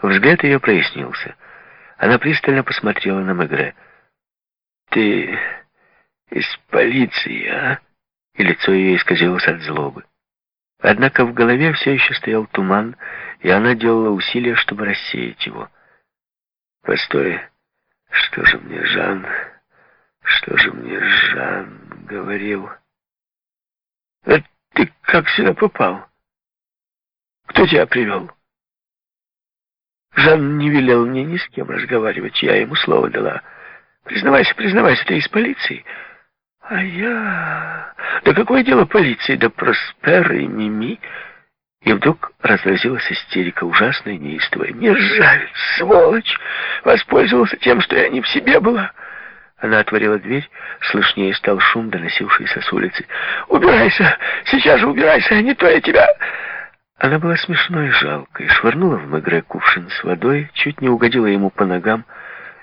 Взгляд ее прояснился. Она пристально посмотрела на Мегре. «Ты из полиции, а?» И лицо ее исказилось от злобы. Однако в голове все еще стоял туман, и она делала усилия, чтобы рассеять его. «Постой, что же мне Жан, что же мне Жан говорил?» «А ты как сюда попал? Кто тебя привел?» Жан не велел мне ни с кем разговаривать, я ему слово дала. Признавайся, признавайся, ты из полиции. А я... Да какое дело полиции, да Проспер и Мими... И вдруг разразилась истерика, ужасная, неистовая. «Мерзавец, сволочь! Воспользовался тем, что я не в себе была!» Она отворила дверь, слышнее стал шум, доносившийся с улицы. «Убирайся! Сейчас же убирайся, а не то я тебя...» Она была смешной и жалкой, швырнула в Мегре кувшин с водой, чуть не угодила ему по ногам,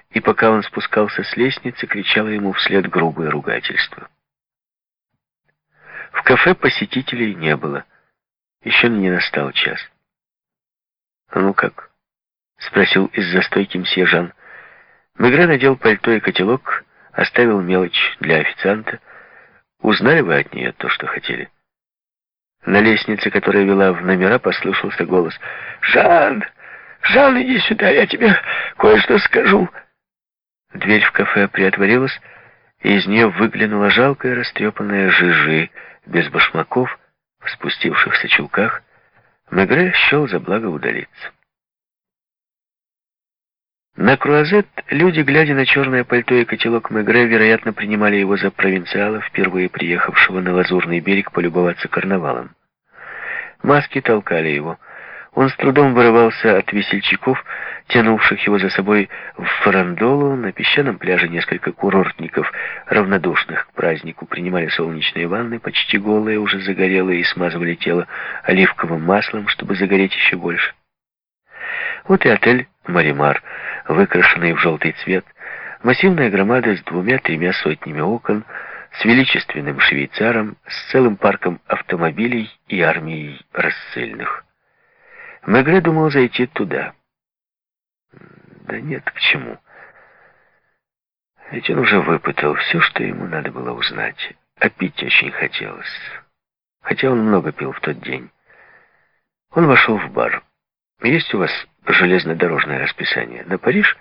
и пока он спускался с лестницы, кричала ему вслед грубое ругательство. В кафе посетителей не было. Еще не настал час. «А ну как?» — спросил из застойки мсье Жан. Мегре надел пальто и котелок, оставил мелочь для официанта. Узнали вы от нее то, что хотели? На лестнице, которая вела в номера, послышался голос. «Жан! Жан, иди сюда, я тебе кое-что скажу!» Дверь в кафе приотворилась, и из нее выглянула жалкая растрепанная жижи, без башмаков, в спустившихся чулках. Мегре счел за благо удалиться. На круазет люди, глядя на черное пальто и котелок Мегре, вероятно, принимали его за провинциала, впервые приехавшего на Лазурный берег полюбоваться карнавалом. Маски толкали его. Он с трудом вырывался от весельчаков, тянувших его за собой в фарандолу. На песчаном пляже несколько курортников, равнодушных к празднику, принимали солнечные ванны, почти голые, уже загорелые, и смазывали тело оливковым маслом, чтобы загореть еще больше. Вот и отель «Маримар», выкрашенный в желтый цвет, массивная громада с двумя-тремя сотнями окон, с величественным швейцаром, с целым парком автомобилей и армией рассыльных. Мегре думал зайти туда. Да нет, к чему. Ведь он уже выпытал все, что ему надо было узнать. А пить очень хотелось. Хотя он много пил в тот день. Он вошел в бар. Есть у вас железнодорожное расписание. На Париж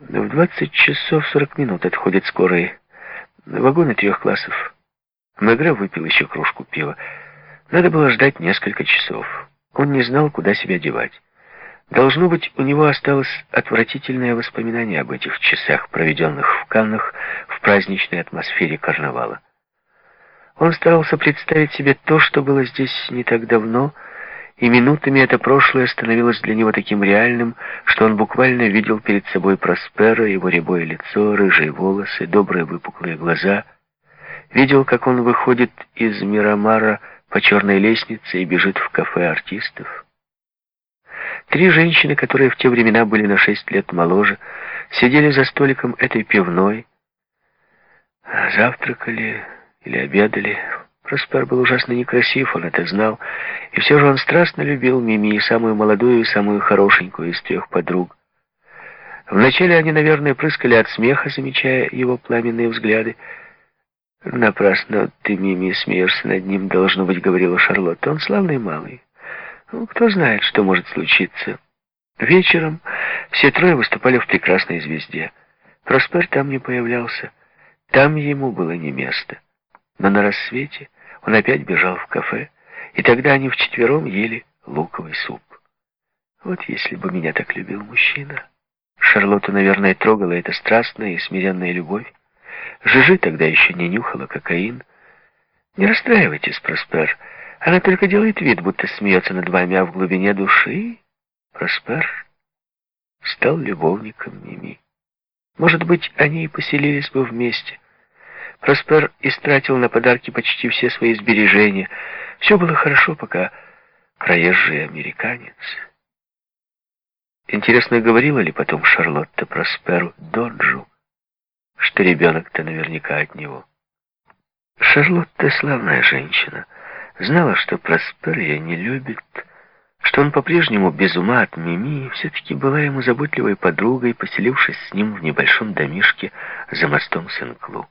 в 20 часов 40 минут отходит скорый вагоны трех классов. Мегре выпил еще кружку пива. Надо было ждать несколько часов. Он не знал, куда себя девать. Должно быть, у него осталось отвратительное воспоминание об этих часах, проведенных в Каннах в праздничной атмосфере карнавала. Он старался представить себе то, что было здесь не так давно, и минутами это прошлое становилось для него таким реальным, что он буквально видел перед собой Проспера, его рябое лицо, рыжие волосы, добрые выпуклые глаза. Видел, как он выходит из Мирамара по черной лестнице и бежит в кафе артистов. Три женщины, которые в те времена были на шесть лет моложе, сидели за столиком этой пивной, завтракали или обедали, Проспер был ужасно некрасив, он это знал, и все же он страстно любил Мими, самую молодую и самую хорошенькую из трех подруг. Вначале они, наверное, прыскали от смеха, замечая его пламенные взгляды. «Напрасно ты, Мими, смеешься над ним, должно быть», — говорила Шарлотта. «Он славный малый. Ну, кто знает, что может случиться». Вечером все трое выступали в «Прекрасной звезде». Проспер там не появлялся. Там ему было не место. Но на рассвете он опять бежал в кафе, и тогда они вчетвером ели луковый суп. Вот если бы меня так любил мужчина. Шарлотту, наверное, трогала эта страстная и смиренная любовь. Жижи тогда еще не нюхала кокаин. Не расстраивайтесь, Проспер. Она только делает вид, будто смеется над вами, а в глубине души Проспер стал любовником Мими. Может быть, они и поселились бы вместе. Проспер истратил на подарки почти все свои сбережения. Все было хорошо, пока проезжий американец. Интересно, говорила ли потом Шарлотта Просперу Доджу, что ребенок-то наверняка от него. Шарлотта славная женщина. Знала, что Проспер ее не любит, что он по-прежнему без ума от Мими, все-таки была ему заботливой подругой, поселившись с ним в небольшом домишке за мостом Сен-Клу.